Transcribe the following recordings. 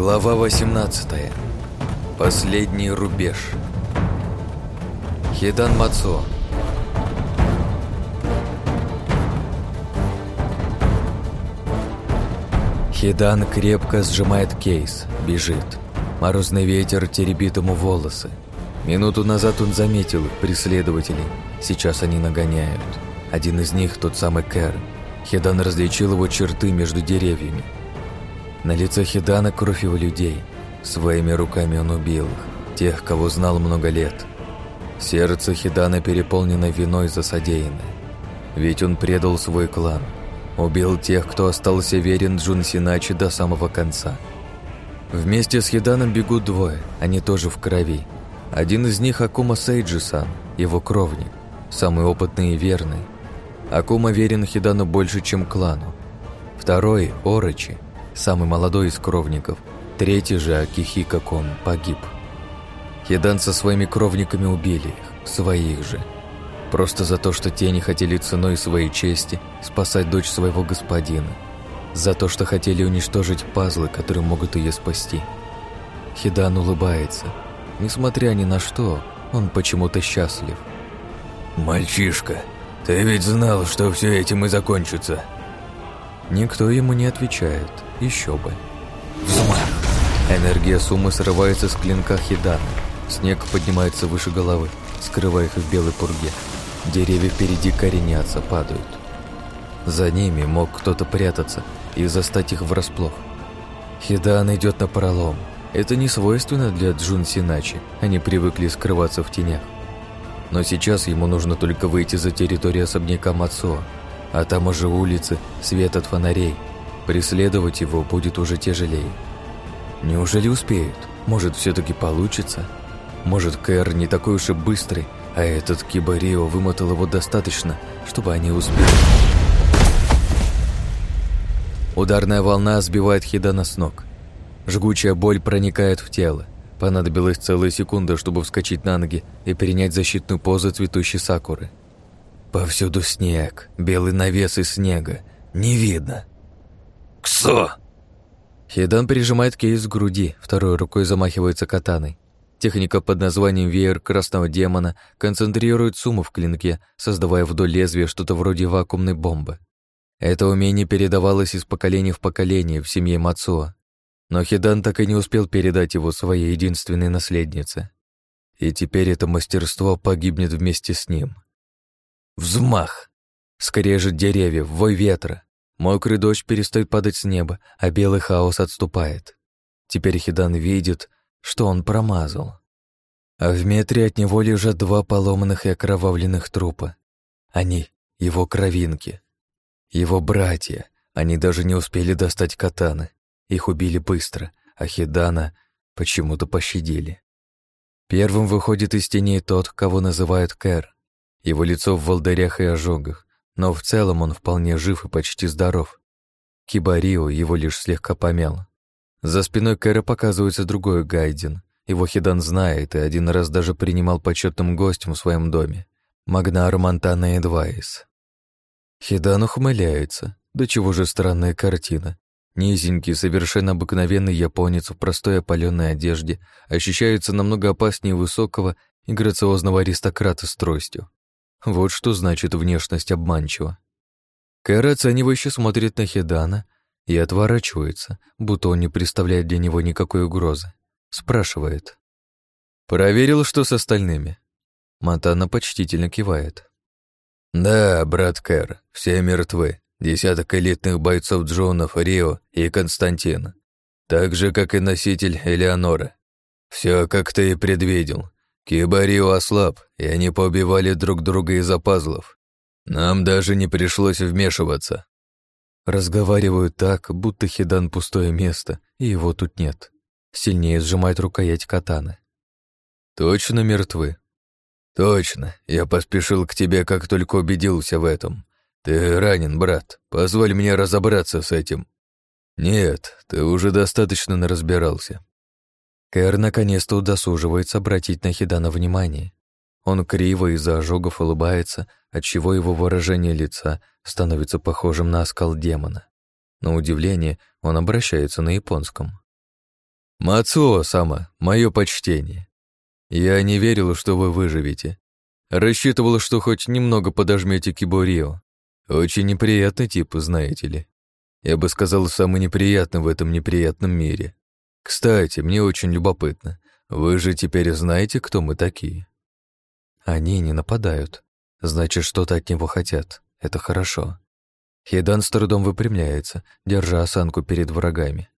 Глава 18. Последний рубеж. Хидан Мацо. Хидан крепко сжимает кейс, бежит. Морозный ветер теребит ему волосы. Минуту назад он заметил преследователей. Сейчас они нагоняют. Один из них тот самый Кэр. Хидан различил его черты между деревьями. На лице Хидана кровь его людей. Своими руками он убил их, тех, кого знал много лет. Сердце Хидана переполнено виной за содеянное. Ведь он предал свой клан. Убил тех, кто остался верен Джун Синачи до самого конца. Вместе с Хиданом бегут двое, они тоже в крови. Один из них Акума Сейджи-сан, его кровник, самый опытный и верный. Акума верен Хидану больше, чем клану. Второй – Орочи – самый молодой из кровников. Третий же, Акихика Кон, погиб. Хидан со своими кровниками убили их, своих же. Просто за то, что те не хотели ценой своей чести спасать дочь своего господина. За то, что хотели уничтожить пазлы, которые могут ее спасти. Хидан улыбается. Несмотря ни на что, он почему-то счастлив. «Мальчишка, ты ведь знал, что все этим и закончится?» Никто ему не отвечает. Еще бы. Взмах! Энергия суммы срывается с клинка Хидана. Снег поднимается выше головы, скрывая их в белой пурге. Деревья впереди коренятся, падают. За ними мог кто-то прятаться и застать их врасплох. Хидан идет на пролом. Это не свойственно для Джун Синачи, они привыкли скрываться в тенях. Но сейчас ему нужно только выйти за территорию особняка Мацо, а там уже улицы, свет от фонарей. Преследовать его будет уже тяжелее. Неужели успеют? Может, все таки получится? Может, Кэр не такой уж и быстрый, а этот Кибарио вымотал его достаточно, чтобы они успели. Ударная волна сбивает Хидана с ног. Жгучая боль проникает в тело. Понадобилась целая секунда, чтобы вскочить на ноги и перенять защитную позу цветущей сакуры. Повсюду снег, белый навес из снега. Не видно. «Ксо!» Хидан прижимает кейс к груди, второй рукой замахивается катаной. Техника под названием «Веер красного демона» концентрирует сумму в клинке, создавая вдоль лезвия что-то вроде вакуумной бомбы. Это умение передавалось из поколения в поколение в семье Мацуа. Но Хидан так и не успел передать его своей единственной наследнице. И теперь это мастерство погибнет вместе с ним. Взмах! Скорее же деревья, вой ветра. Мокрый дождь перестает падать с неба, а белый хаос отступает. Теперь Хидан видит, что он промазал. А в метре от него лежат два поломанных и окровавленных трупа. Они — его кровинки. Его братья. Они даже не успели достать катаны. Их убили быстро, а Хидана почему-то пощадили. Первым выходит из теней тот, кого называют Кэр. Его лицо в волдырях и ожогах, но в целом он вполне жив и почти здоров. Кибарио его лишь слегка помял. За спиной Кэра показывается другой Гайден. Его Хидан знает и один раз даже принимал почетным гостем в своем доме. Магнар Монтана Эдвайс. Хидан ухмыляется. Да чего же странная картина. Низенький, совершенно обыкновенный японец в простой опаленной одежде ощущается намного опаснее высокого и грациозного аристократа с тростью. Вот что значит внешность обманчива. Кэр оценивающе смотрит на Хедана и отворачивается, будто он не представляет для него никакой угрозы. Спрашивает. «Проверил, что с остальными?» Монтана почтительно кивает. «Да, брат Кэр, все мертвы. Десяток элитных бойцов Джонов, Рио и Константина. Так же, как и носитель Элеонора. Все, как ты и предвидел. Кибарио ослаб, и они поубивали друг друга из-за пазлов. Нам даже не пришлось вмешиваться. Разговаривают так, будто Хидан пустое место, и его тут нет. Сильнее сжимает рукоять катаны. Точно мертвы? Точно. Я поспешил к тебе, как только убедился в этом. Ты ранен, брат. Позволь мне разобраться с этим. Нет, ты уже достаточно разбирался. Кэр наконец-то удосуживается обратить на Хидана внимание. Он криво из-за ожогов улыбается, отчего его выражение лица становится похожим на оскал демона. На удивление он обращается на японском. Мацуо сама, мое почтение. Я не верил, что вы выживете. Рассчитывал, что хоть немного подожмете Кибурио. Очень неприятный тип, знаете ли. Я бы сказал, самый неприятный в этом неприятном мире. Кстати, мне очень любопытно. Вы же теперь знаете, кто мы такие? Они не нападают. Значит, что-то от него хотят. Это хорошо. Хедан с трудом выпрямляется, держа осанку перед врагами.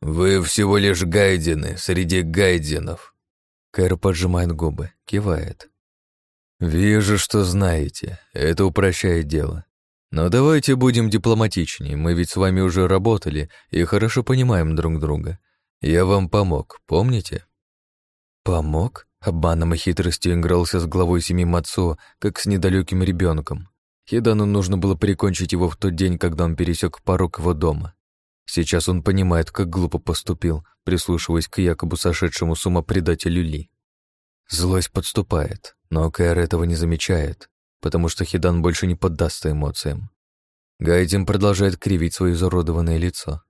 «Вы всего лишь гайдины среди гайдинов». Кэр поджимает губы, кивает. «Вижу, что знаете. Это упрощает дело. Но давайте будем дипломатичнее. Мы ведь с вами уже работали и хорошо понимаем друг друга. Я вам помог, помните?» «Помог?» Обманом и хитростью игрался с главой семьи Мацо, как с недалеким ребенком. Хидану нужно было прикончить его в тот день, когда он пересек порог его дома. Сейчас он понимает, как глупо поступил, прислушиваясь к якобы сошедшему с ума предателю Ли. Злость подступает, но Кэр этого не замечает, потому что Хидан больше не поддастся эмоциям. Гайдин продолжает кривить свое изуродованное лицо.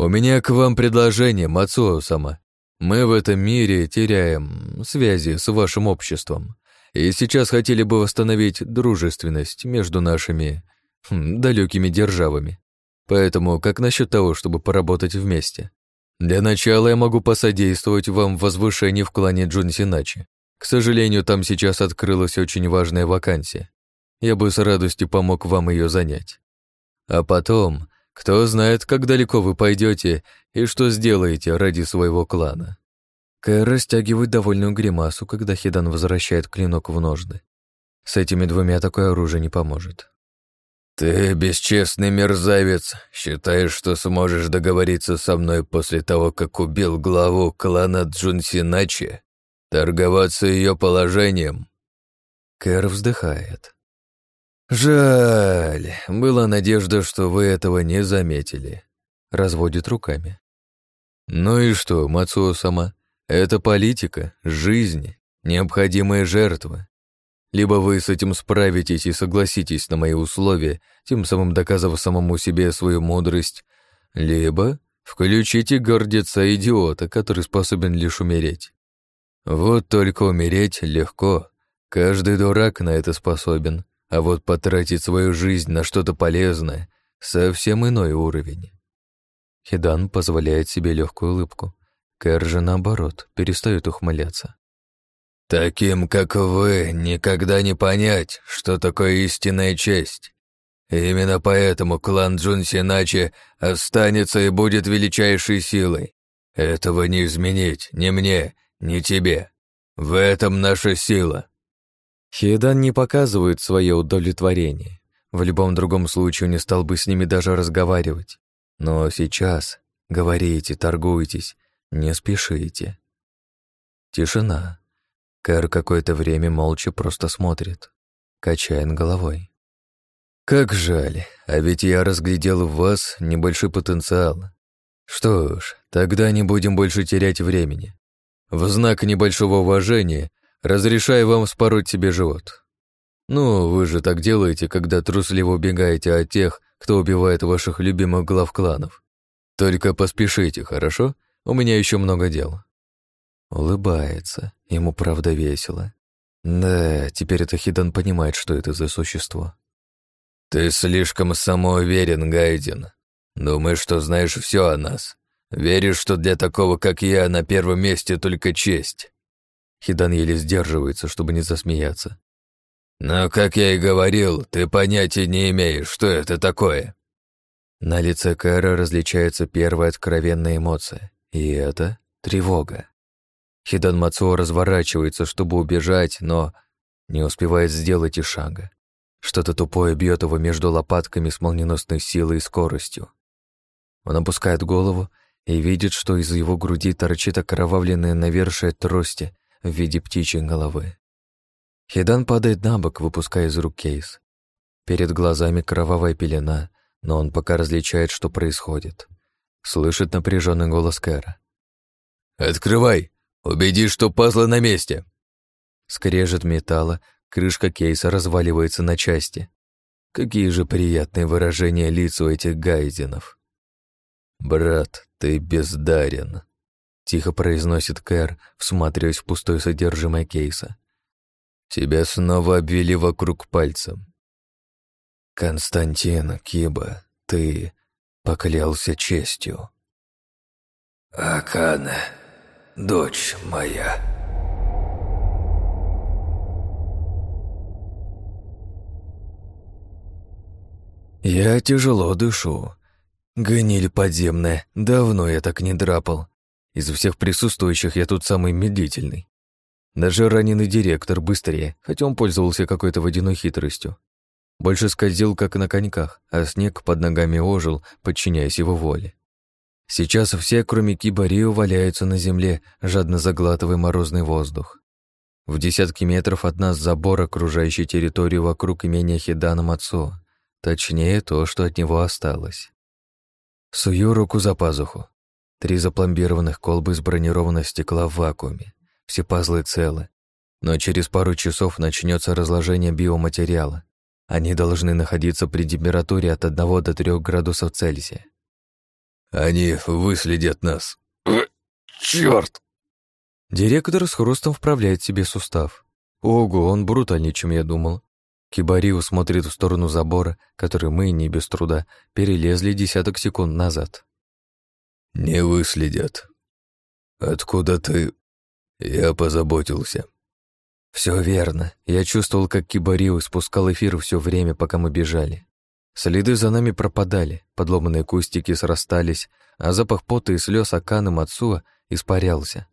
«У меня к вам предложение, Мацуо-сама. Мы в этом мире теряем связи с вашим обществом, и сейчас хотели бы восстановить дружественность между нашими хм, далекими державами. Поэтому как насчет того, чтобы поработать вместе? Для начала я могу посодействовать вам в возвышении в клане Джунсиначи. К сожалению, там сейчас открылась очень важная вакансия. Я бы с радостью помог вам ее занять. А потом кто знает, как далеко вы пойдете и что сделаете ради своего клана. Кэр растягивает довольную гримасу, когда Хидан возвращает клинок в ножны. С этими двумя такое оружие не поможет. «Ты бесчестный мерзавец. Считаешь, что сможешь договориться со мной после того, как убил главу клана Джунсиначи? Торговаться ее положением?» Кэр вздыхает. «Жаль. Была надежда, что вы этого не заметили». Разводит руками. «Ну и что, Мацуо сама? Это политика, жизнь, необходимые жертвы. Либо вы с этим справитесь и согласитесь на мои условия, тем самым доказав самому себе свою мудрость, либо включите гордеца идиота, который способен лишь умереть. Вот только умереть легко. Каждый дурак на это способен. А вот потратить свою жизнь на что-то полезное — совсем иной уровень. Хидан позволяет себе легкую улыбку. Кэр же, наоборот, перестает ухмыляться. «Таким, как вы, никогда не понять, что такое истинная честь. Именно поэтому клан Джунсиначи останется и будет величайшей силой. Этого не изменить ни мне, ни тебе. В этом наша сила. Хейдан не показывает свое удовлетворение. В любом другом случае не стал бы с ними даже разговаривать. Но сейчас говорите, торгуйтесь, не спешите. Тишина. Кэр какое-то время молча просто смотрит, качает головой. Как жаль, а ведь я разглядел в вас небольшой потенциал. Что ж, тогда не будем больше терять времени. В знак небольшого уважения Разрешаю вам спороть себе живот. Ну, вы же так делаете, когда трусливо убегаете от тех, кто убивает ваших любимых глав кланов. Только поспешите, хорошо? У меня еще много дел. Улыбается. Ему правда весело. Да, теперь это Хидан понимает, что это за существо. Ты слишком самоуверен, Гайден. Думаешь, что знаешь все о нас. Веришь, что для такого, как я, на первом месте только честь. Хидан еле сдерживается, чтобы не засмеяться. «Но, как я и говорил, ты понятия не имеешь, что это такое». На лице Кэра различается первая откровенная эмоция, и это тревога. Хидан Мацуо разворачивается, чтобы убежать, но не успевает сделать и шага. Что-то тупое бьет его между лопатками с молниеносной силой и скоростью. Он опускает голову и видит, что из его груди торчит окровавленная навершие трости в виде птичьей головы. Хидан падает на бок, выпуская из рук кейс. Перед глазами кровавая пелена, но он пока различает, что происходит. Слышит напряженный голос Кэра. «Открывай! Убедись, что пазлы на месте!» Скрежет металла, крышка кейса разваливается на части. Какие же приятные выражения лиц у этих гайденов. «Брат, ты бездарен», тихо произносит Кэр, всматриваясь в пустое содержимое кейса. Тебя снова обвели вокруг пальцем. Константин, Киба, ты поклялся честью. Акана, дочь моя. Я тяжело дышу. Гниль подземная, давно я так не драпал. Из всех присутствующих я тут самый медлительный. Даже раненый директор быстрее, хотя он пользовался какой-то водяной хитростью. Больше скользил, как на коньках, а снег под ногами ожил, подчиняясь его воле. Сейчас все, кроме Кибарио, валяются на земле, жадно заглатывая морозный воздух. В десятки метров от нас забор, окружающий территорию вокруг имения Хидана Мацо. Точнее, то, что от него осталось. Сую руку за пазуху. Три запломбированных колбы из бронированного стекла в вакууме. Все пазлы целы. Но через пару часов начнется разложение биоматериала. Они должны находиться при температуре от 1 до 3 градусов Цельсия. Они выследят нас. Черт! Директор с хрустом вправляет себе сустав. Ого, он брутальнее, чем я думал. Кибариу смотрит в сторону забора, который мы, не без труда, перелезли десяток секунд назад. «Не выследят. Откуда ты...» «Я позаботился». Все верно. Я чувствовал, как Кибариу спускал эфир все время, пока мы бежали. Следы за нами пропадали, подломанные кустики срастались, а запах пота и слез Аканы Мацуа испарялся.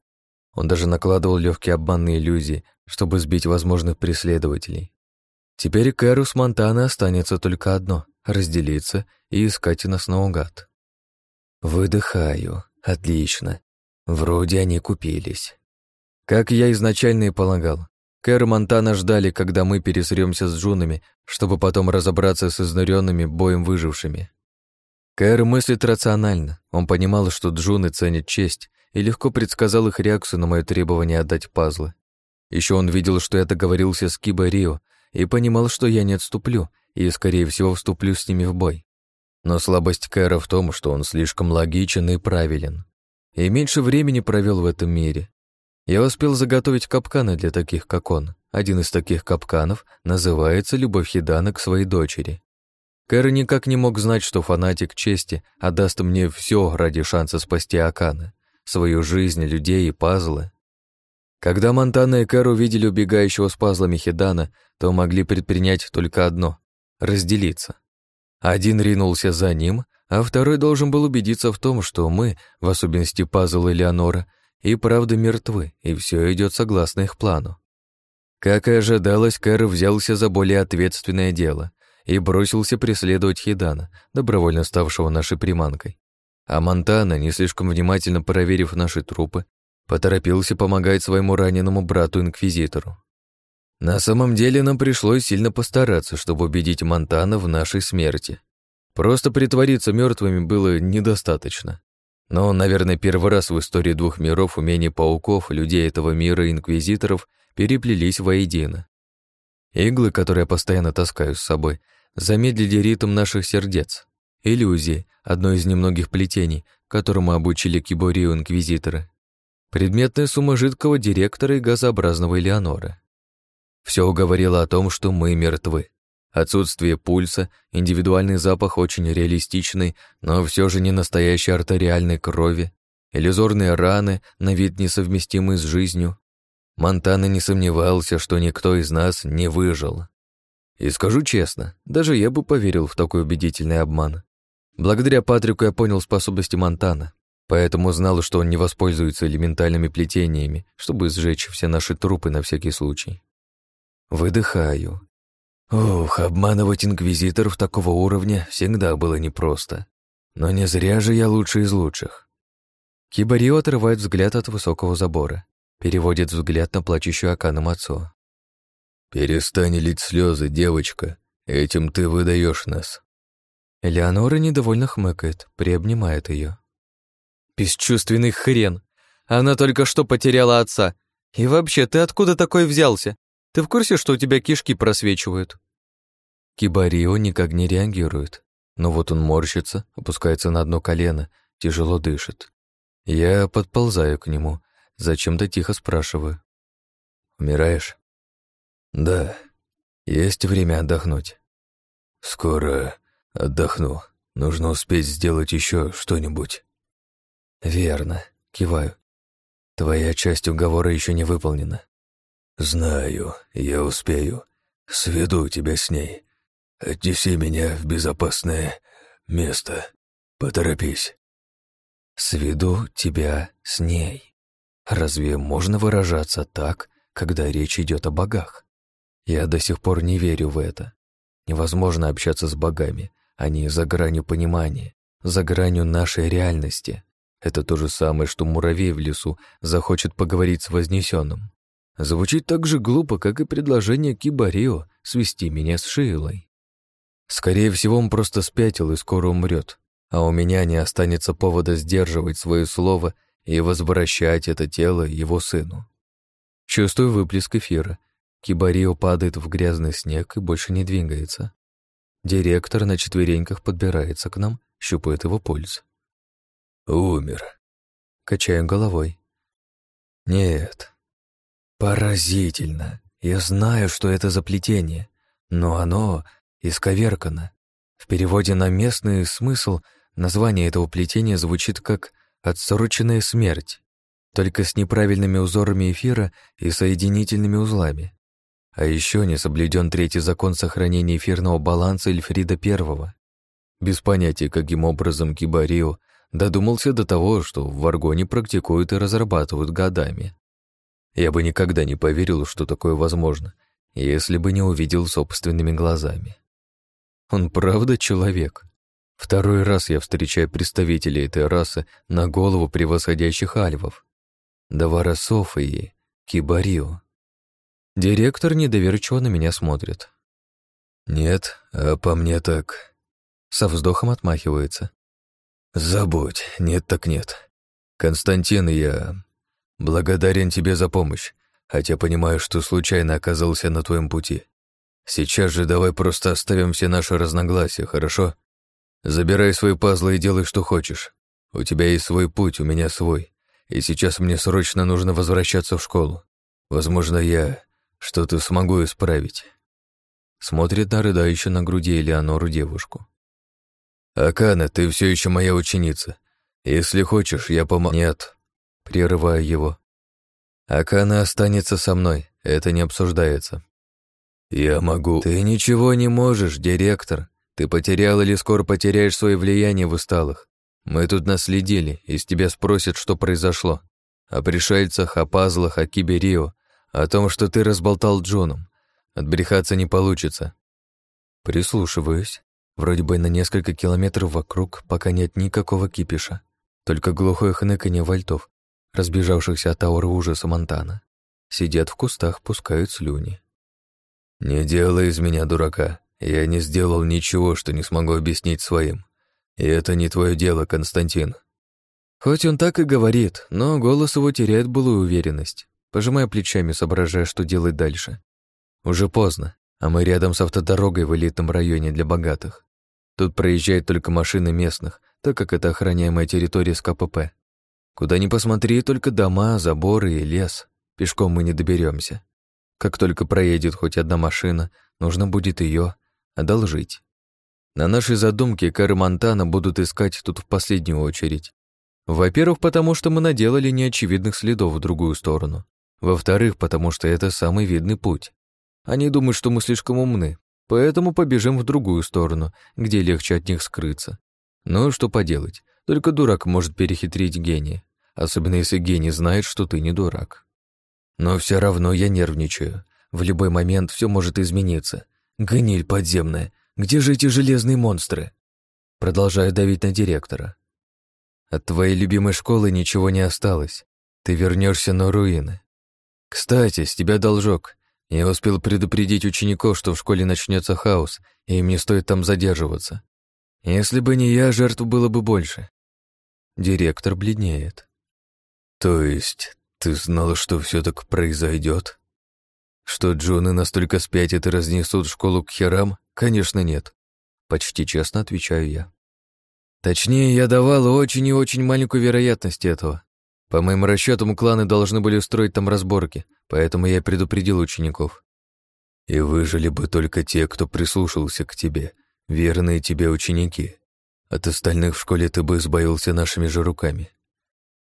Он даже накладывал легкие обманные иллюзии, чтобы сбить возможных преследователей. Теперь Кэрус Монтана останется только одно — разделиться и искать нас наугад. Выдыхаю. Отлично. Вроде они купились. Как я изначально и полагал, Кэр Монтана ждали, когда мы пересремся с джунами, чтобы потом разобраться с изнуренными боем выжившими. Кэр мыслит рационально. Он понимал, что джуны ценят честь, и легко предсказал их реакцию на мое требование отдать пазлы. Еще он видел, что я договорился с Кибо Рио, и понимал, что я не отступлю, и, скорее всего, вступлю с ними в бой. Но слабость Кэра в том, что он слишком логичен и правилен. И меньше времени провел в этом мире. Я успел заготовить капканы для таких, как он. Один из таких капканов называется «Любовь Хидана к своей дочери». Кэр никак не мог знать, что фанатик чести отдаст мне все ради шанса спасти Акана, свою жизнь, людей и пазлы. Когда Монтана и Кэр увидели убегающего с пазлами Хидана, то могли предпринять только одно — разделиться. Один ринулся за ним, а второй должен был убедиться в том, что мы, в особенности пазл Элеонора, и правда мертвы, и все идет согласно их плану. Как и ожидалось, Кэр взялся за более ответственное дело и бросился преследовать Хидана, добровольно ставшего нашей приманкой. А Монтана, не слишком внимательно проверив наши трупы, Поторопился помогать своему раненому брату-инквизитору. На самом деле нам пришлось сильно постараться, чтобы убедить Монтана в нашей смерти. Просто притвориться мертвыми было недостаточно. Но, наверное, первый раз в истории двух миров умения пауков, людей этого мира и инквизиторов переплелись воедино. Иглы, которые я постоянно таскаю с собой, замедлили ритм наших сердец. Иллюзии — одно из немногих плетений, которому обучили Киборию инквизиторы. Предметная сумма жидкого директора и газообразного Элеонора. Все говорило о том, что мы мертвы. Отсутствие пульса, индивидуальный запах очень реалистичный, но все же не настоящей артериальной крови, иллюзорные раны, на вид несовместимые с жизнью. Монтана не сомневался, что никто из нас не выжил. И скажу честно, даже я бы поверил в такой убедительный обман. Благодаря Патрику я понял способности Монтана, Поэтому знал, что он не воспользуется элементальными плетениями, чтобы сжечь все наши трупы на всякий случай. Выдыхаю. Ух, обманывать инквизиторов такого уровня всегда было непросто. Но не зря же я лучший из лучших. Кибарио отрывает взгляд от высокого забора, переводит взгляд на плачущую Акана Мацо. «Перестань лить слезы, девочка. Этим ты выдаешь нас». Элеонора недовольно хмыкает, приобнимает ее. Бесчувственный хрен. Она только что потеряла отца. И вообще, ты откуда такой взялся? Ты в курсе, что у тебя кишки просвечивают?» Кибарио никак не реагирует. Но вот он морщится, опускается на одно колено, тяжело дышит. Я подползаю к нему, зачем-то тихо спрашиваю. «Умираешь?» «Да. Есть время отдохнуть?» «Скоро отдохну. Нужно успеть сделать еще что-нибудь». «Верно», — киваю. «Твоя часть уговора еще не выполнена». «Знаю, я успею. Сведу тебя с ней. Отнеси меня в безопасное место. Поторопись». «Сведу тебя с ней». Разве можно выражаться так, когда речь идет о богах? Я до сих пор не верю в это. Невозможно общаться с богами. Они за гранью понимания, за гранью нашей реальности. Это то же самое, что муравей в лесу захочет поговорить с вознесенным. Звучит так же глупо, как и предложение Кибарио свести меня с Шейлой. Скорее всего, он просто спятил и скоро умрет, а у меня не останется повода сдерживать свое слово и возвращать это тело его сыну. Чувствую выплеск эфира. Кибарио падает в грязный снег и больше не двигается. Директор на четвереньках подбирается к нам, щупает его пульс. «Умер». Качаю головой. «Нет». «Поразительно. Я знаю, что это за плетение, но оно исковеркано. В переводе на местный смысл название этого плетения звучит как «отсроченная смерть», только с неправильными узорами эфира и соединительными узлами. А еще не соблюден третий закон сохранения эфирного баланса Эльфрида Первого. Без понятия, каким образом Кибарио додумался до того, что в Варгоне практикуют и разрабатывают годами. Я бы никогда не поверил, что такое возможно, если бы не увидел собственными глазами. Он правда человек? Второй раз я встречаю представителей этой расы на голову превосходящих альвов. Даварасов и Кибарио. Директор недоверчиво на меня смотрит. «Нет, а по мне так...» Со вздохом отмахивается. «Забудь, нет так нет. Константин, я благодарен тебе за помощь, хотя понимаю, что случайно оказался на твоем пути. Сейчас же давай просто оставим все наши разногласия, хорошо? Забирай свои пазлы и делай, что хочешь. У тебя есть свой путь, у меня свой. И сейчас мне срочно нужно возвращаться в школу. Возможно, я что-то смогу исправить». Смотрит на рыдающую на груди Элеонору девушку. «Акана, ты все еще моя ученица. Если хочешь, я помогу...» «Нет», — прерываю его. «Акана останется со мной, это не обсуждается». «Я могу...» «Ты ничего не можешь, директор. Ты потерял или скоро потеряешь свое влияние в усталых. Мы тут наследили, и с тебя спросят, что произошло. О пришельцах, о пазлах, о Киберио, о том, что ты разболтал Джоном. Отбрехаться не получится». Прислушиваюсь. Вроде бы на несколько километров вокруг пока нет никакого кипиша, только глухое хныканье вальтов, разбежавшихся от ауры ужаса Монтана. Сидят в кустах, пускают слюни. «Не делай из меня дурака. Я не сделал ничего, что не смогу объяснить своим. И это не твое дело, Константин». Хоть он так и говорит, но голос его теряет былую уверенность, пожимая плечами, соображая, что делать дальше. Уже поздно, а мы рядом с автодорогой в элитном районе для богатых. Тут проезжают только машины местных, так как это охраняемая территория с КПП. Куда ни посмотри, только дома, заборы и лес. Пешком мы не доберемся. Как только проедет хоть одна машина, нужно будет ее одолжить. На нашей задумке Кары Монтана будут искать тут в последнюю очередь. Во-первых, потому что мы наделали неочевидных следов в другую сторону. Во-вторых, потому что это самый видный путь. Они думают, что мы слишком умны, Поэтому побежим в другую сторону, где легче от них скрыться. Ну, что поделать, только дурак может перехитрить гения, особенно если гений знает, что ты не дурак. Но все равно я нервничаю. В любой момент все может измениться. Гниль подземная, где же эти железные монстры? Продолжаю давить на директора. От твоей любимой школы ничего не осталось. Ты вернешься на руины. Кстати, с тебя должок. Я успел предупредить учеников, что в школе начнется хаос, и им не стоит там задерживаться. Если бы не я, жертв было бы больше. Директор бледнеет. То есть ты знала, что все так произойдет? Что Джоны настолько спятят и разнесут школу к херам? Конечно, нет. Почти честно отвечаю я. Точнее, я давал очень и очень маленькую вероятность этого. По моим расчетам, кланы должны были устроить там разборки, поэтому я предупредил учеников. И выжили бы только те, кто прислушался к тебе, верные тебе ученики. От остальных в школе ты бы избавился нашими же руками.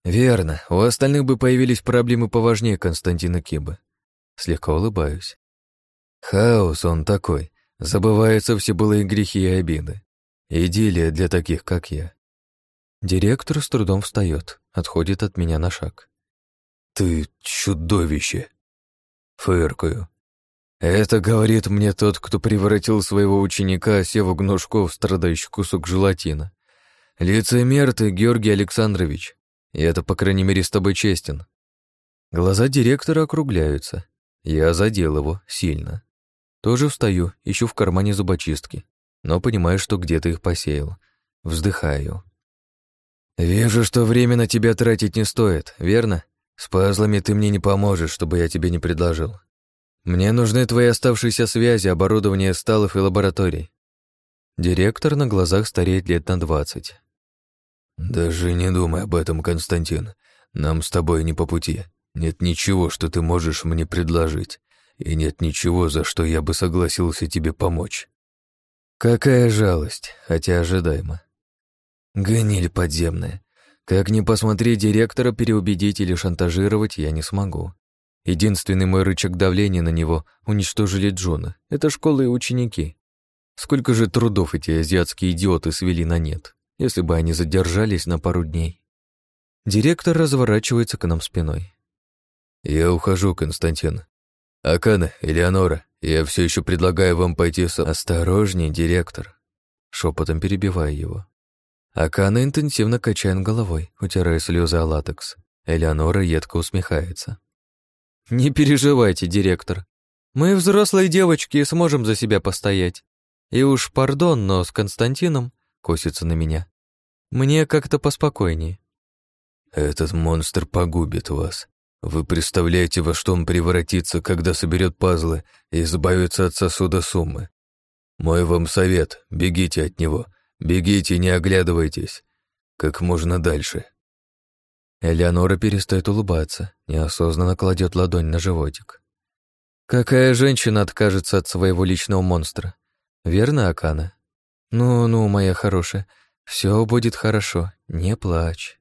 Верно, у остальных бы появились проблемы поважнее Константина Киба. Слегка улыбаюсь. Хаос он такой, забываются все былые грехи и обиды. Идиллия для таких, как я. Директор с трудом встает, отходит от меня на шаг. «Ты чудовище!» Фыркаю. Это говорит мне тот, кто превратил своего ученика Севу Гнушко в страдающий кусок желатина. Лицемер ты, Георгий Александрович. И это, по крайней мере, с тобой честен. Глаза директора округляются. Я задел его сильно. Тоже встаю, ищу в кармане зубочистки но понимаю, что где-то их посеял. Вздыхаю. «Вижу, что время на тебя тратить не стоит, верно? С пазлами ты мне не поможешь, чтобы я тебе не предложил. Мне нужны твои оставшиеся связи, оборудование сталов и лабораторий». Директор на глазах стареет лет на двадцать. «Даже не думай об этом, Константин. Нам с тобой не по пути. Нет ничего, что ты можешь мне предложить, и нет ничего, за что я бы согласился тебе помочь. Какая жалость, хотя ожидаемо. Гниль подземная. Как ни посмотри, директора переубедить или шантажировать я не смогу. Единственный мой рычаг давления на него уничтожили Джона. Это школа и ученики. Сколько же трудов эти азиатские идиоты свели на нет, если бы они задержались на пару дней. Директор разворачивается к нам спиной. «Я ухожу, Константин. Акана, Элеонора, я все еще предлагаю вам пойти с... Осторожней, директор. Шепотом перебивая его. Акана интенсивно качает головой, утирая слезы о латекс. Элеонора едко усмехается. «Не переживайте, директор. Мы взрослые девочки и сможем за себя постоять. И уж пардон, но с Константином, косится на меня, мне как-то поспокойнее». «Этот монстр погубит вас. Вы представляете, во что он превратится, когда соберет пазлы и избавится от сосуда суммы? Мой вам совет — бегите от него, бегите, не оглядывайтесь. Как можно дальше. Элеонора перестает улыбаться, неосознанно кладет ладонь на животик. Какая женщина откажется от своего личного монстра? Верно, Акана? Ну-ну, моя хорошая, все будет хорошо, не плачь.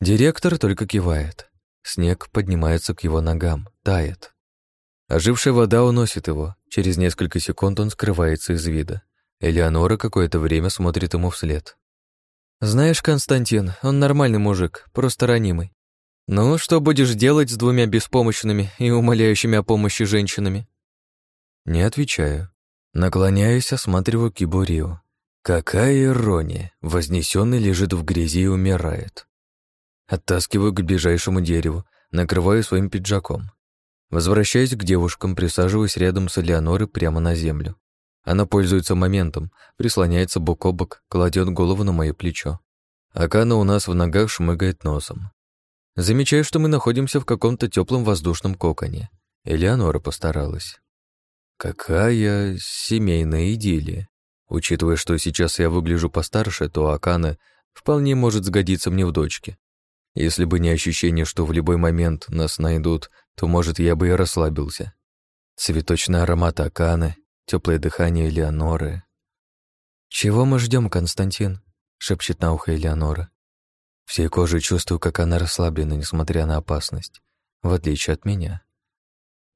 Директор только кивает. Снег поднимается к его ногам, тает. Ожившая вода уносит его. Через несколько секунд он скрывается из вида. Элеонора какое-то время смотрит ему вслед. «Знаешь, Константин, он нормальный мужик, просто ранимый. Ну, что будешь делать с двумя беспомощными и умоляющими о помощи женщинами?» Не отвечаю. Наклоняюсь, осматриваю Кибурио. Какая ирония! Вознесенный лежит в грязи и умирает. Оттаскиваю к ближайшему дереву, накрываю своим пиджаком. Возвращаюсь к девушкам, присаживаюсь рядом с Элеонорой прямо на землю. Она пользуется моментом, прислоняется бок о бок, кладет голову на мое плечо. Акана у нас в ногах шмыгает носом. Замечаю, что мы находимся в каком-то теплом воздушном коконе. Элеонора постаралась. Какая семейная идиллия. Учитывая, что сейчас я выгляжу постарше, то Акана вполне может сгодиться мне в дочке. Если бы не ощущение, что в любой момент нас найдут, то, может, я бы и расслабился. Цветочный аромат Аканы, теплое дыхание Элеоноры. «Чего мы ждем, Константин?» — шепчет на ухо Элеонора. Всей кожей чувствую, как она расслаблена, несмотря на опасность, в отличие от меня.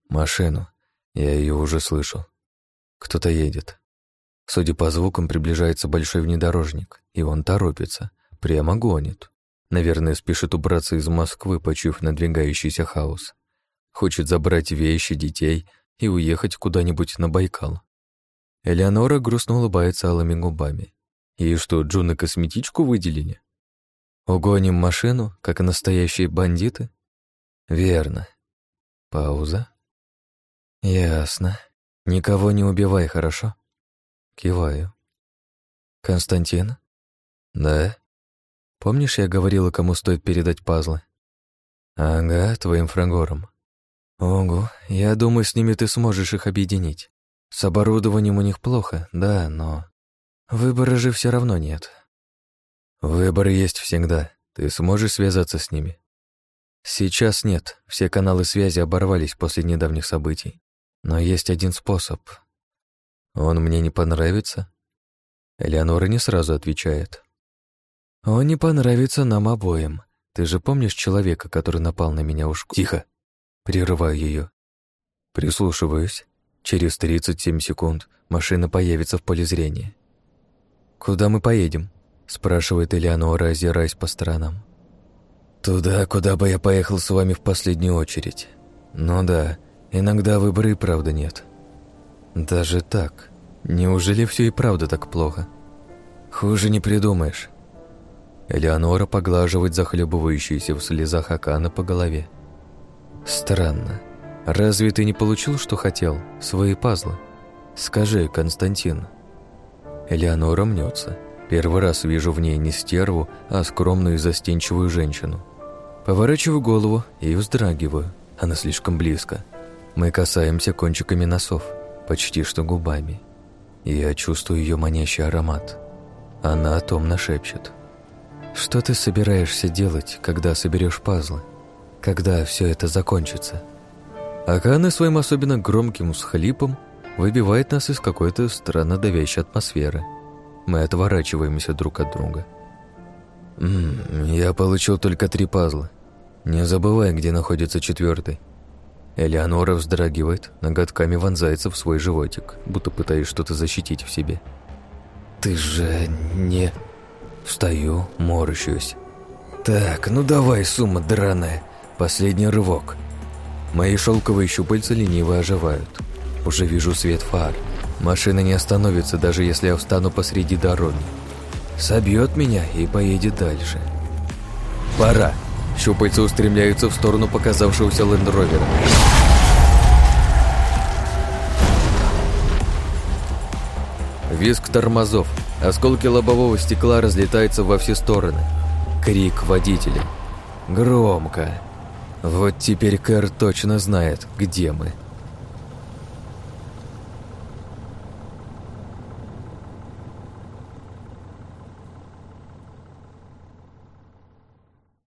Машину. Я ее уже слышу. Кто-то едет. Судя по звукам, приближается большой внедорожник, и он торопится, прямо гонит. Наверное, спешит убраться из Москвы, почуяв надвигающийся хаос. Хочет забрать вещи, детей и уехать куда-нибудь на Байкал. Элеонора грустно улыбается алыми губами. И что, Джуна косметичку выделили? Угоним машину, как настоящие бандиты? Верно. Пауза. Ясно. Никого не убивай, хорошо? Киваю. Константин? Да. Помнишь, я говорила, кому стоит передать пазлы? Ага, твоим фрагорам. Ого, я думаю, с ними ты сможешь их объединить. С оборудованием у них плохо, да, но... Выбора же все равно нет. Выбор есть всегда. Ты сможешь связаться с ними? Сейчас нет. Все каналы связи оборвались после недавних событий. Но есть один способ. Он мне не понравится? Элеонора не сразу отвечает. Он не понравится нам обоим. Ты же помнишь человека, который напал на меня у школы? Тихо. Прерываю ее. Прислушиваюсь. Через 37 секунд машина появится в поле зрения. «Куда мы поедем?» — спрашивает Элеонора, озираясь по сторонам. «Туда, куда бы я поехал с вами в последнюю очередь. Ну да, иногда выбора и правда нет. Даже так. Неужели все и правда так плохо? Хуже не придумаешь». Элеонора поглаживает захлебывающуюся в слезах Акана по голове. «Странно. Разве ты не получил, что хотел? Свои пазлы? Скажи, Константин». Элеонора мнется. Первый раз вижу в ней не стерву, а скромную и застенчивую женщину. Поворачиваю голову и вздрагиваю. Она слишком близко. Мы касаемся кончиками носов, почти что губами. Я чувствую ее манящий аромат. Она томно шепчет. «Что ты собираешься делать, когда соберешь пазлы? Когда все это закончится?» Акана своим особенно громким всхлипом выбивает нас из какой-то странно давящей атмосферы. Мы отворачиваемся друг от друга. «М -м, «Я получил только три пазла. Не забывай, где находится четвертый. Элеонора вздрагивает, ноготками вонзается в свой животик, будто пытаясь что-то защитить в себе. «Ты же не...» Встаю, морщусь. «Так, ну давай, сумма драная. Последний рывок». Мои шелковые щупальца лениво оживают. Уже вижу свет фар. Машина не остановится, даже если я встану посреди дороги. Собьет меня и поедет дальше. Пора. Щупальца устремляются в сторону показавшегося лендровера. Визг тормозов. Осколки лобового стекла разлетаются во все стороны. Крик водителя. Громко. Вот теперь Кэр точно знает, где мы.